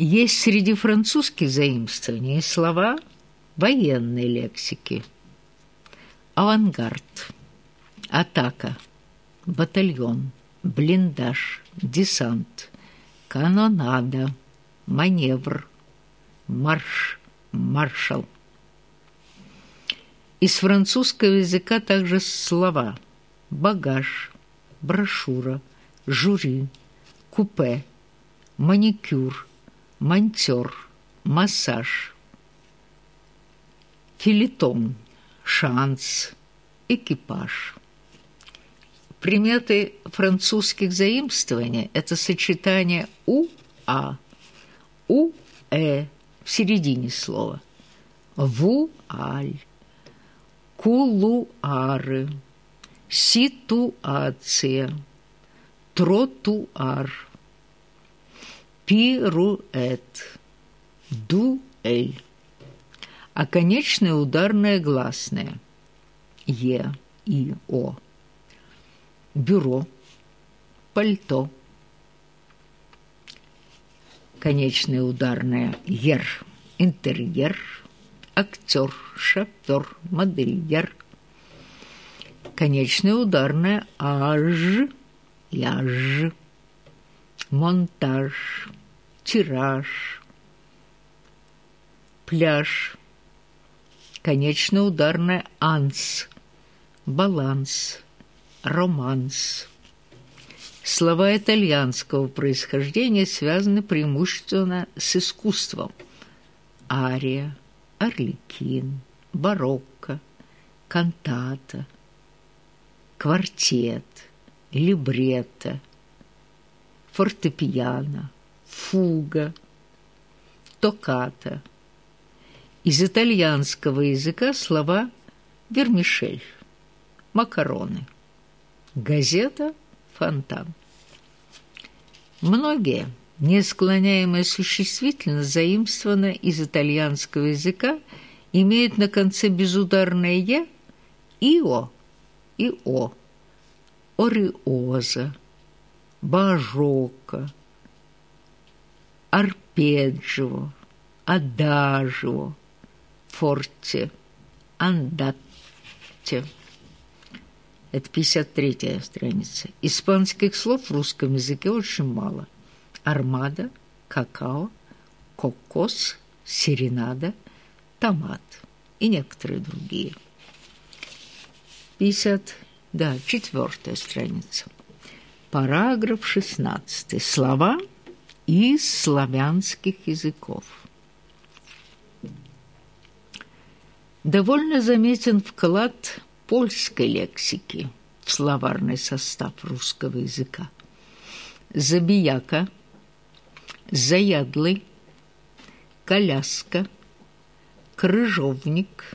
Есть среди французских заимствований слова военной лексики. Авангард, атака, батальон, блиндаж, десант, канонада, маневр, марш, маршал. Из французского языка также слова багаж, брошюра, жюри, купе, маникюр, монтёр, массаж, филитон, шанс, экипаж. Приметы французских заимствований – это сочетание «у-а», «у-э» в середине слова, «вуаль», «кулуары», «ситуация», «тротуар», «пируэт», «дуэль». Конечное ударное гласное – «е», «и», «о» бюро, пальто. Конечное ударное. «ер», интерьер, актер, шофер, модельер. Конечное ударное. «аж», «яж», монтаж, тираж, пляж. Конечное ударное «анс», баланс, романс. Слова итальянского происхождения связаны преимущественно с искусством. Ария, орликин, барокко, кантата, квартет, либретто, фортепиано, фуга, токката. Из итальянского языка слова вермишель, макароны – Газета «Фонтан». Многие несклоняемое существительное заимствовано из итальянского языка имеют на конце безударное «я» «ио» и «о». Ориоза, бажока, арпеджио, адажио, форте, андатте. Это 53-я страница. Испанских слов в русском языке очень мало. Армада, какао, кокос, серенада, томат и некоторые другие. 50, да, четвертая страница. Параграф 16. Слова из славянских языков. Довольно заметен вклад польской лексики в словарный состав русского языка. Забияка, заядлый, коляска, крыжовник,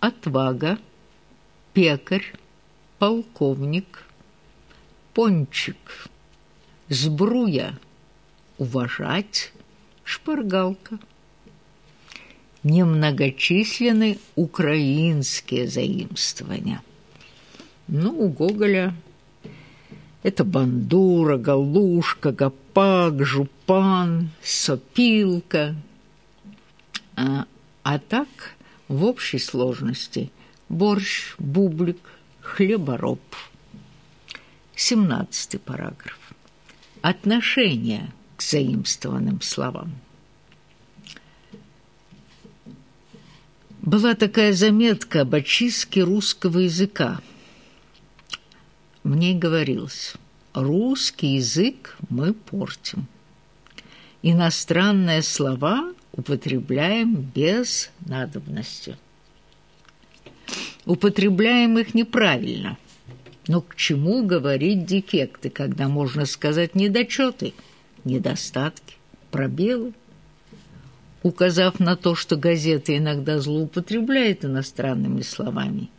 отвага, пекарь, полковник, пончик, сбруя, уважать, шпаргалка – немногочисленны украинские заимствования. Ну, у Гоголя это бандура, галушка, гопак, жупан, сопилка. А, а так, в общей сложности, борщ, бублик, хлебороб. Семнадцатый параграф. Отношение к заимствованным словам. Была такая заметка об очистке русского языка. Мне говорилось, русский язык мы портим. Иностранные слова употребляем без надобности. Употребляем их неправильно. Но к чему говорить дефекты, когда можно сказать недочеты, недостатки, пробелы? указав на то, что газеты иногда злоупотребляют иностранными словами.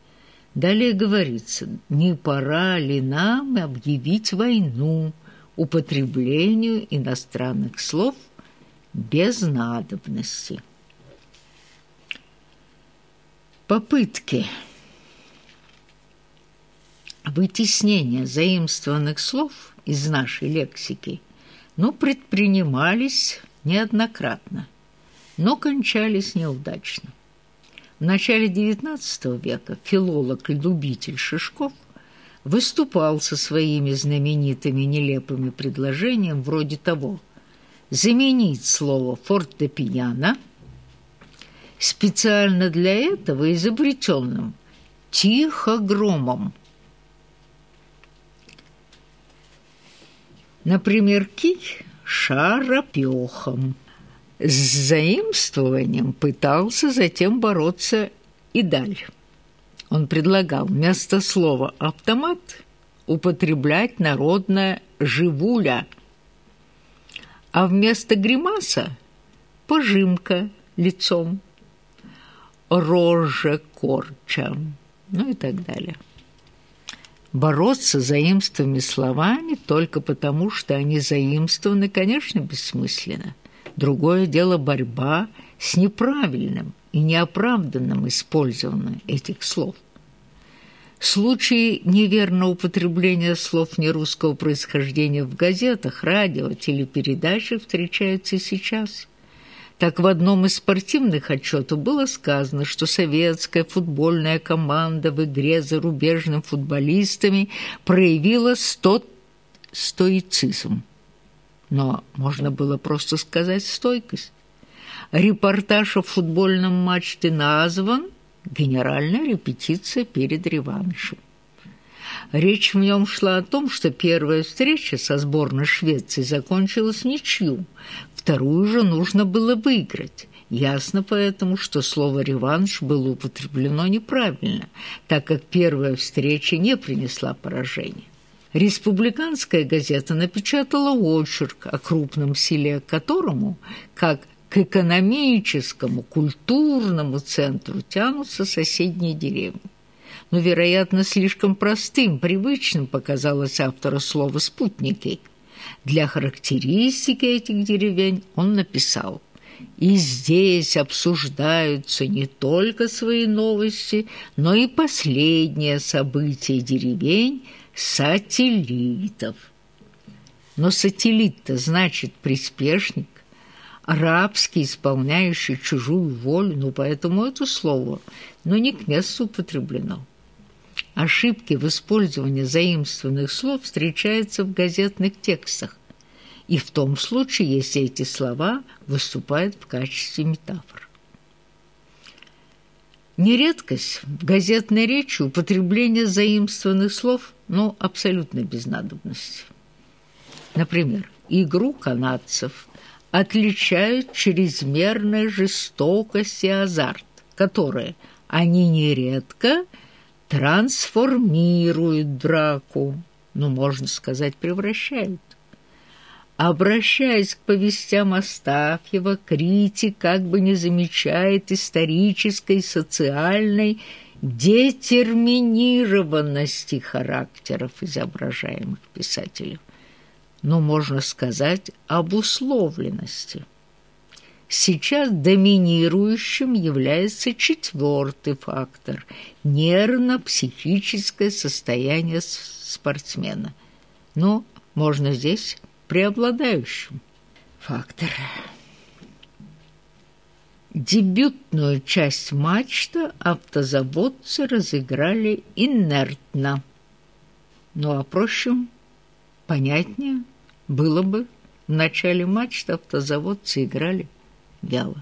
Далее говорится, не пора ли нам объявить войну употреблению иностранных слов без надобности. Попытки вытеснения заимствованных слов из нашей лексики но предпринимались неоднократно, но кончались неудачно. В начале XIX века филолог и любитель Шишков выступал со своими знаменитыми нелепыми предложениями вроде того заменить слово «фортепиано» специально для этого изобретенным тихогромом. Например, кий – шаропёхом. С заимствованием пытался затем бороться и даль. Он предлагал вместо слова «автомат» употреблять народное «живуля», а вместо гримаса – пожимка лицом, роже корча, ну и так далее. Бороться заимствованными словами только потому, что они заимствованы, конечно, бессмысленно. Другое дело борьба с неправильным и неоправданным использованием этих слов. Случаи неверного употребления слов нерусского происхождения в газетах, радио, телепередачах встречаются и сейчас. Так в одном из спортивных отчетов было сказано, что советская футбольная команда в игре за зарубежными футболистами проявила сто... стоицизм. Но можно было просто сказать «стойкость». Репортаж о футбольном матче назван «Генеральная репетиция перед реваншем». Речь в нем шла о том, что первая встреча со сборной Швеции закончилась ничью, вторую же нужно было выиграть. Ясно поэтому, что слово «реванш» было употреблено неправильно, так как первая встреча не принесла поражения. Республиканская газета напечатала очерк о крупном селе, которому, как к экономическому, культурному центру тянутся соседние деревни. Но, вероятно, слишком простым, привычным показалось автора слова «спутники». Для характеристики этих деревень он написал «И здесь обсуждаются не только свои новости, но и последние события деревень – сателлитов. Но сателлит-то значит приспешник, рабский, исполняющий чужую волю, ну поэтому это слово, но не к месту употреблено. Ошибки в использовании заимствованных слов встречаются в газетных текстах, и в том случае, если эти слова выступают в качестве метафор. Нередкость в газетной речи употребление заимствованных слов, ну, абсолютно без надобности. Например, игру канадцев отличают чрезмерная жестокость и азарт, которые они нередко трансформируют драку, ну, можно сказать, превращают. Обращаясь к повестям Астафьева, критик как бы не замечает исторической, социальной детерминированности характеров изображаемых писателей, но можно сказать обусловленности. Сейчас доминирующим является четвертый фактор – нервно-психическое состояние спортсмена. Но можно здесь преобладающим фактором. Дебютную часть матча автозаводцы разыграли инертно. Ну а проще, понятнее было бы, в начале матча автозаводцы играли вяло.